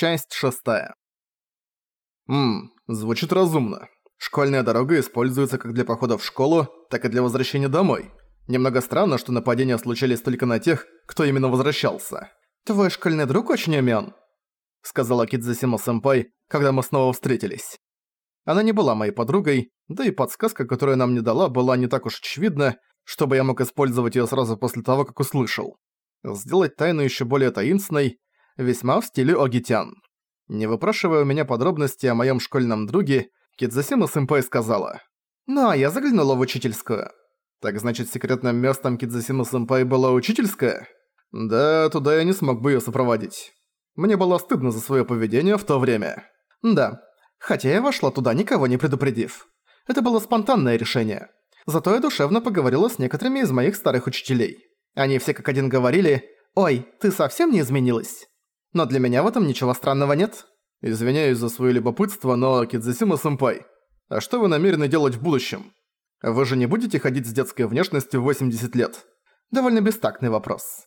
Часть шестая. Ммм, звучит разумно. Школьная дорога используется как для похода в школу, так и для возвращения домой. Немного странно, что нападения случались только на тех, кто именно возвращался. «Твой школьный друг очень умён», — сказала Кидзасима-сэмпай, когда мы снова встретились. Она не была моей подругой, да и подсказка, которую она мне дала, была не так уж очевидна, чтобы я мог использовать её сразу после того, как услышал. Сделать тайну ещё более таинственной, весьма в стиле Огитян. Не выпрашивая у меня подробности о моем школьном друге, Кидзасима Сэмпай сказала. «Ну, а я заглянула в учительскую». «Так значит, секретным местом Кидзасима Сэмпай была учительская?» «Да, туда я не смог бы её сопроводить. Мне было стыдно за своё поведение в то время». «Да, хотя я вошла туда, никого не предупредив. Это было спонтанное решение. Зато я душевно поговорила с некоторыми из моих старых учителей. Они все как один говорили «Ой, ты совсем не изменилась?» Но для меня в этом ничего странного нет. Извиняюсь за свое любопытство, но Кидзасима-сэмпай, а что вы намерены делать в будущем? Вы же не будете ходить с детской внешностью в 80 лет? Довольно бестактный вопрос.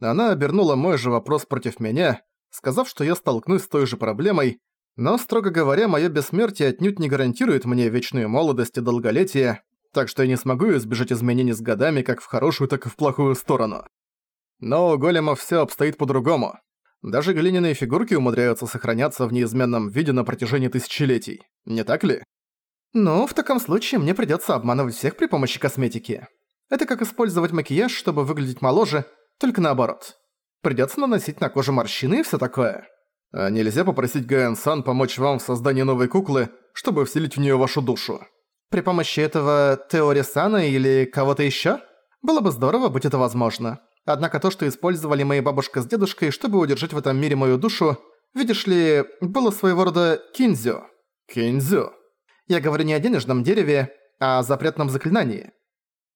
Она обернула мой же вопрос против меня, сказав, что я столкнусь с той же проблемой, но, строго говоря, моё бессмертие отнюдь не гарантирует мне вечную молодость и долголетие, так что я не смогу избежать изменений с годами как в хорошую, так и в плохую сторону. Но у голема всё обстоит по-другому. Даже глиняные фигурки умудряются сохраняться в неизменном виде на протяжении тысячелетий, не так ли? Ну, в таком случае мне придётся обманывать всех при помощи косметики. Это как использовать макияж, чтобы выглядеть моложе, только наоборот. Придётся наносить на кожу морщины и всё такое. А нельзя попросить Гаэн-сан помочь вам в создании новой куклы, чтобы вселить в неё вашу душу? При помощи этого Теори-сана или кого-то ещё? Было бы здорово, будь это возможно. Однако то, что использовали мои бабушка с дедушкой, чтобы удержать в этом мире мою душу, видишь ли, было своего рода кинзю. Кинзю. Я говорю не о денежном дереве, а о запретном заклинании.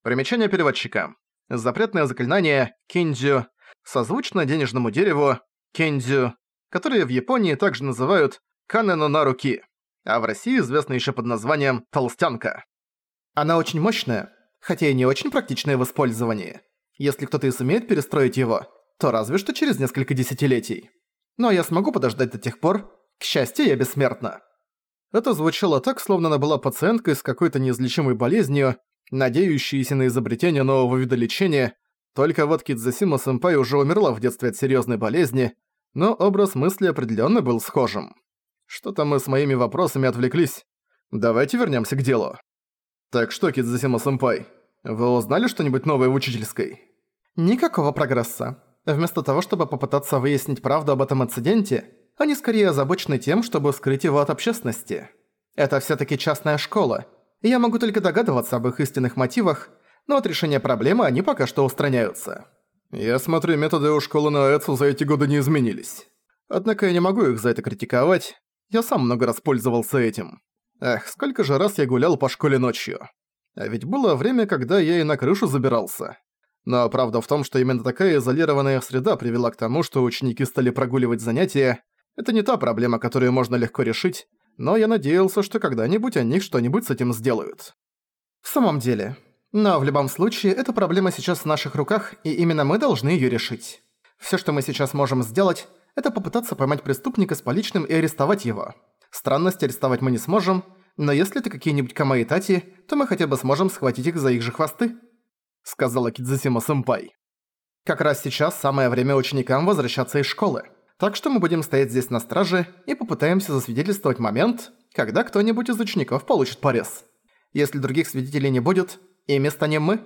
Примечание переводчика. Запретное заклинание кинзю созвучно денежному дереву кинзю, которое в Японии также называют канено на руки, а в России известно еще под названием толстянка. Она очень мощная, хотя и не очень практичная в использовании. Если кто-то и сумеет перестроить его, то разве что через несколько десятилетий. Но я смогу подождать до тех пор. К счастью, я бессмертна. Это звучало так, словно она была пациенткой с какой-то неизлечимой болезнью, надеющейся на изобретение нового вида лечения, только вот Кидзасима Сэмпай уже умерла в детстве от серьезной болезни, но образ мысли определенно был схожим. Что-то мы с моими вопросами отвлеклись. Давайте вернемся к делу. Так что, Кидзасима Сэмпай, вы узнали что-нибудь новое в учительской? Никакого прогресса. Вместо того, чтобы попытаться выяснить правду об этом инциденте, они скорее озабочены тем, чтобы скрыть его от общественности. Это всё-таки частная школа, и я могу только догадываться об их истинных мотивах, но от решения проблемы они пока что устраняются. Я смотрю, методы у школы на Эцу за эти годы не изменились. Однако я не могу их за это критиковать, я сам много раз пользовался этим. Эх, сколько же раз я гулял по школе ночью. А ведь было время, когда я и на крышу забирался. Но правда в том, что именно такая изолированная среда привела к тому, что ученики стали прогуливать занятия. Это не та проблема, которую можно легко решить, но я надеялся, что когда-нибудь они что-нибудь с этим сделают. В самом деле. Но в любом случае, эта проблема сейчас в наших руках, и именно мы должны её решить. Всё, что мы сейчас можем сделать, это попытаться поймать преступника с поличным и арестовать его. Странности арестовать мы не сможем, но если это какие-нибудь Камаитати, то мы хотя бы сможем схватить их за их же хвосты сказала Кидзусима-сэмпай. «Как раз сейчас самое время ученикам возвращаться из школы. Так что мы будем стоять здесь на страже и попытаемся засвидетельствовать момент, когда кто-нибудь из учеников получит порез. Если других свидетелей не будет, ими станем мы».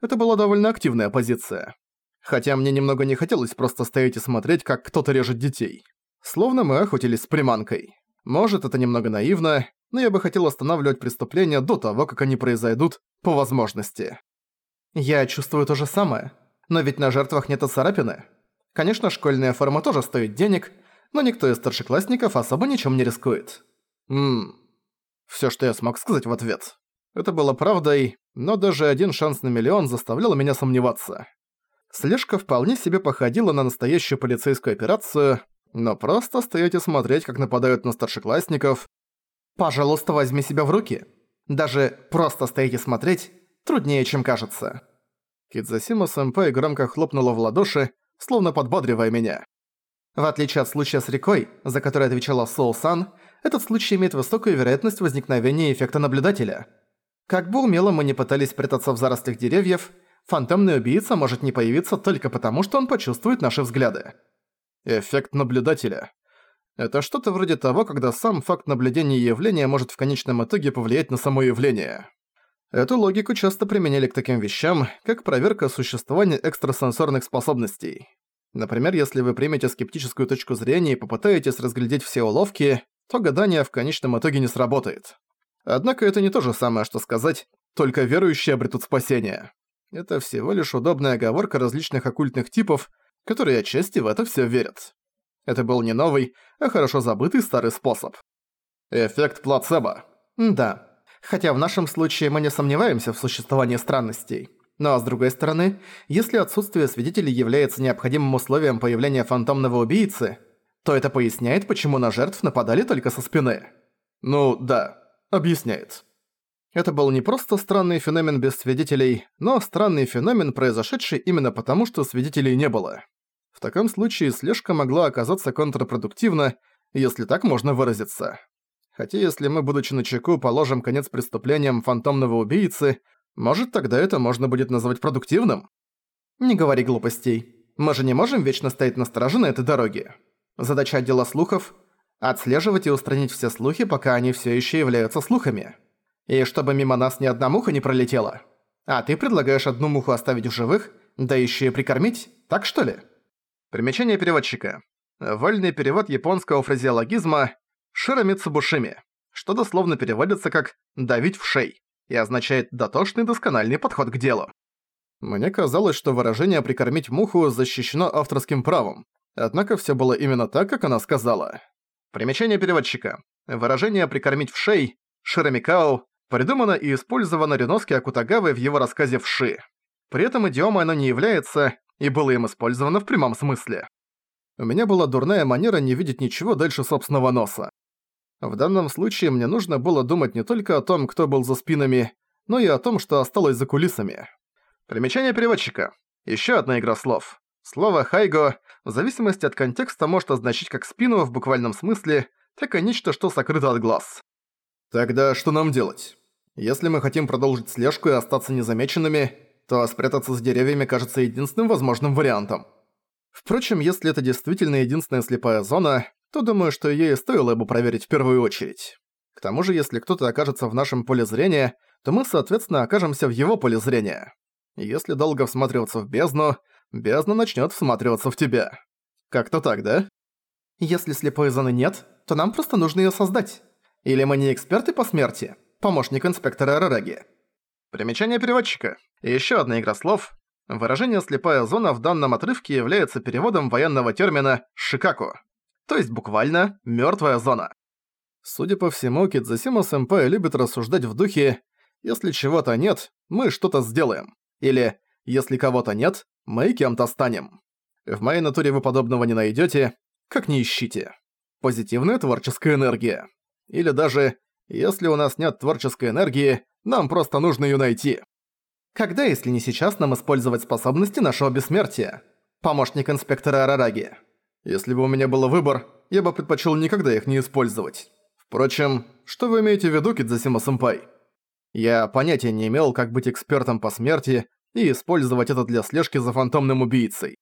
Это была довольно активная позиция. Хотя мне немного не хотелось просто стоять и смотреть, как кто-то режет детей. Словно мы охотились с приманкой. Может, это немного наивно, но я бы хотел останавливать преступления до того, как они произойдут, по возможности. Я чувствую то же самое. Но ведь на жертвах нет царапины. Конечно, школьная форма тоже стоит денег, но никто из старшеклассников особо ничем не рискует. Ммм. Всё, что я смог сказать в ответ. Это было правдой, но даже один шанс на миллион заставлял меня сомневаться. Слежка вполне себе походила на настоящую полицейскую операцию, но просто стоять и смотреть, как нападают на старшеклассников... Пожалуйста, возьми себя в руки. Даже просто стоять и смотреть труднее, чем кажется». Кидзасима-сэмпай громко хлопнула в ладоши, словно подбадривая меня. В отличие от случая с рекой, за который отвечала Соу-сан, этот случай имеет высокую вероятность возникновения эффекта наблюдателя. Как бы умело мы не пытались прятаться в зарослях деревьев, фантомный убийца может не появиться только потому, что он почувствует наши взгляды. Эффект наблюдателя. Это что-то вроде того, когда сам факт наблюдения явления может в конечном итоге повлиять на само явление. Эту логику часто применяли к таким вещам, как проверка существования экстрасенсорных способностей. Например, если вы примете скептическую точку зрения и попытаетесь разглядеть все уловки, то гадание в конечном итоге не сработает. Однако это не то же самое, что сказать «только верующие обретут спасение». Это всего лишь удобная оговорка различных оккультных типов, которые отчасти в это все верят. Это был не новый, а хорошо забытый старый способ. Эффект плацебо. Да. Хотя в нашем случае мы не сомневаемся в существовании странностей. Но с другой стороны, если отсутствие свидетелей является необходимым условием появления фантомного убийцы, то это поясняет, почему на жертв нападали только со спины. Ну да, объясняет. Это был не просто странный феномен без свидетелей, но странный феномен, произошедший именно потому, что свидетелей не было. В таком случае слежка могла оказаться контрпродуктивна, если так можно выразиться. Хотя если мы, будучи начеку, положим конец преступлениям фантомного убийцы, может тогда это можно будет назвать продуктивным? Не говори глупостей. Мы же не можем вечно стоять на страже на этой дороге. Задача отдела слухов – отслеживать и устранить все слухи, пока они все еще являются слухами. И чтобы мимо нас ни одна муха не пролетела. А ты предлагаешь одну муху оставить в живых, да еще и прикормить, так что ли? Примечание переводчика. Вольный перевод японского фразеологизма «широ мицубушими», что дословно переводится как «давить в шей» и означает «дотошный доскональный подход к делу». Мне казалось, что выражение «прикормить муху» защищено авторским правом, однако всё было именно так, как она сказала. Примечание переводчика. Выражение «прикормить в шей» «широмикао» придумано и использовано Рюноски Акутагавой в его рассказе «Вши». При этом идиомой оно не является, и было им использовано в прямом смысле. У меня была дурная манера не видеть ничего дальше собственного носа. В данном случае мне нужно было думать не только о том, кто был за спинами, но и о том, что осталось за кулисами. Примечание переводчика. Ещё одна игра слов. Слово «хайго» в зависимости от контекста может означать как спину в буквальном смысле, так и нечто, что сокрыто от глаз. Тогда что нам делать? Если мы хотим продолжить слежку и остаться незамеченными, то спрятаться за деревьями кажется единственным возможным вариантом. Впрочем, если это действительно единственная слепая зона, то думаю, что её и стоило бы проверить в первую очередь. К тому же, если кто-то окажется в нашем поле зрения, то мы, соответственно, окажемся в его поле зрения. Если долго всматриваться в бездну, бездна начнёт всматриваться в тебя. Как-то так, да? Если слепой зоны нет, то нам просто нужно её создать. Или мы не эксперты по смерти, помощник инспектора Арараги. Примечание переводчика. И ещё одна игра слов. Выражение «слепая зона» в данном отрывке является переводом военного термина «шикаку», то есть буквально «мёртвая зона». Судя по всему, Кидзасима-сэмпай любит рассуждать в духе «если чего-то нет, мы что-то сделаем» или «если кого-то нет, мы кем-то станем». В моей натуре вы подобного не найдёте, как не ищите. Позитивная творческая энергия. Или даже «если у нас нет творческой энергии, нам просто нужно её найти». Когда, если не сейчас, нам использовать способности нашего бессмертия? Помощник инспектора Арараги. Если бы у меня был выбор, я бы предпочел никогда их не использовать. Впрочем, что вы имеете в виду, Кидзасима-сэмпай? Я понятия не имел, как быть экспертом по смерти и использовать это для слежки за фантомным убийцей.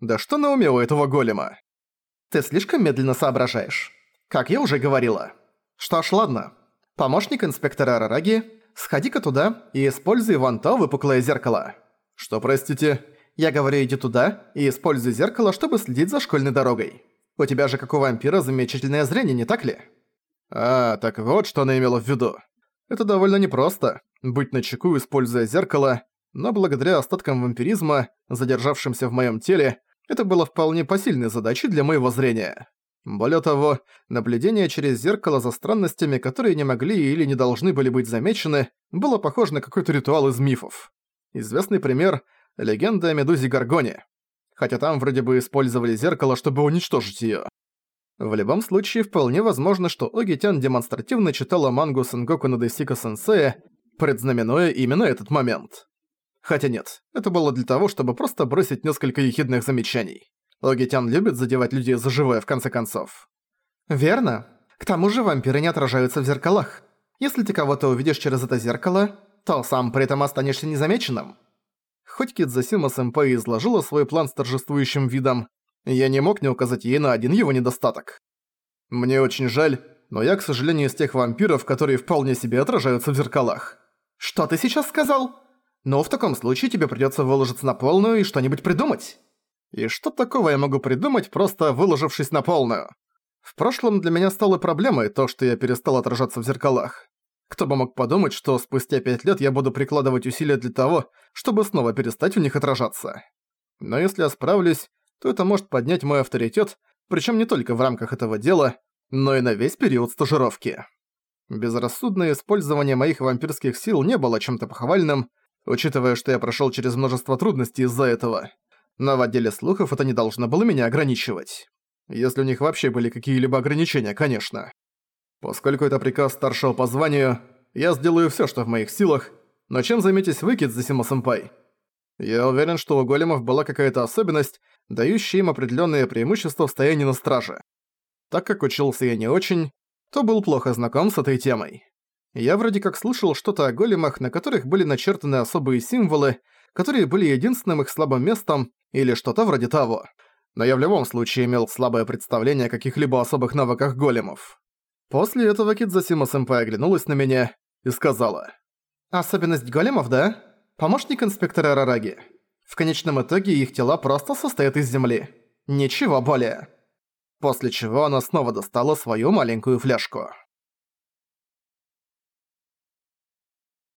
Да что на уме у этого голема? Ты слишком медленно соображаешь. Как я уже говорила. Что ж, ладно. Помощник инспектора Арараги, сходи-ка туда и используй вон то выпуклое зеркало. Что, простите? Я говорю, иди туда и используй зеркало, чтобы следить за школьной дорогой. У тебя же, как у вампира, замечательное зрение, не так ли? А, так вот, что она имела в виду. Это довольно непросто, быть начеку, используя зеркало, но благодаря остаткам вампиризма, задержавшимся в моем теле, это было вполне посильной задачей для моего зрения. Более того, наблюдение через зеркало за странностями, которые не могли или не должны были быть замечены, было похоже на какой-то ритуал из мифов. Известный пример — легенда о Медузе Гаргоне. Хотя там вроде бы использовали зеркало, чтобы уничтожить её. В любом случае, вполне возможно, что Огитян демонстративно читала мангу Сенгоку Надесика Сенсея, предзнаменуя именно этот момент. Хотя нет, это было для того, чтобы просто бросить несколько ехидных замечаний. Огитян любит задевать людей за живое в конце концов. Верно. К тому же вампиры не отражаются в зеркалах. Если ты кого-то увидишь через это зеркало, то сам при этом останешься незамеченным. Хоть Кидзасима-сэмпэй изложила свой план с торжествующим видом, я не мог не указать ей на один его недостаток. Мне очень жаль, но я, к сожалению, из тех вампиров, которые вполне себе отражаются в зеркалах. Что ты сейчас сказал? Ну, в таком случае тебе придётся выложиться на полную и что-нибудь придумать. И что такого я могу придумать, просто выложившись на полную? В прошлом для меня стало проблемой то, что я перестал отражаться в зеркалах. Кто бы мог подумать, что спустя пять лет я буду прикладывать усилия для того, чтобы снова перестать в них отражаться. Но если я справлюсь, то это может поднять мой авторитет, причем не только в рамках этого дела, но и на весь период стажировки. Безрассудное использование моих вампирских сил не было чем-то похвальным, учитывая, что я прошел через множество трудностей из-за этого. Но в отделе слухов это не должно было меня ограничивать. Если у них вообще были какие-либо ограничения, конечно. Поскольку это приказ старшего по званию, я сделаю все, что в моих силах, но чем займетесь вы, Кидзисима-сэмпай? Я уверен, что у големов была какая-то особенность, дающая им определенные преимущества в стоянии на страже. Так как учился я не очень, то был плохо знаком с этой темой. Я вроде как слышал что-то о големах, на которых были начертаны особые символы, которые были единственным их слабым местом, или что-то вроде того. Но я в любом случае имел слабое представление о каких-либо особых навыках големов. После этого Кидзасима-сэмпай оглянулась на меня и сказала. «Особенность големов, да? Помощник инспектора Рараги. В конечном итоге их тела просто состоят из земли. Ничего более». После чего она снова достала свою маленькую фляжку.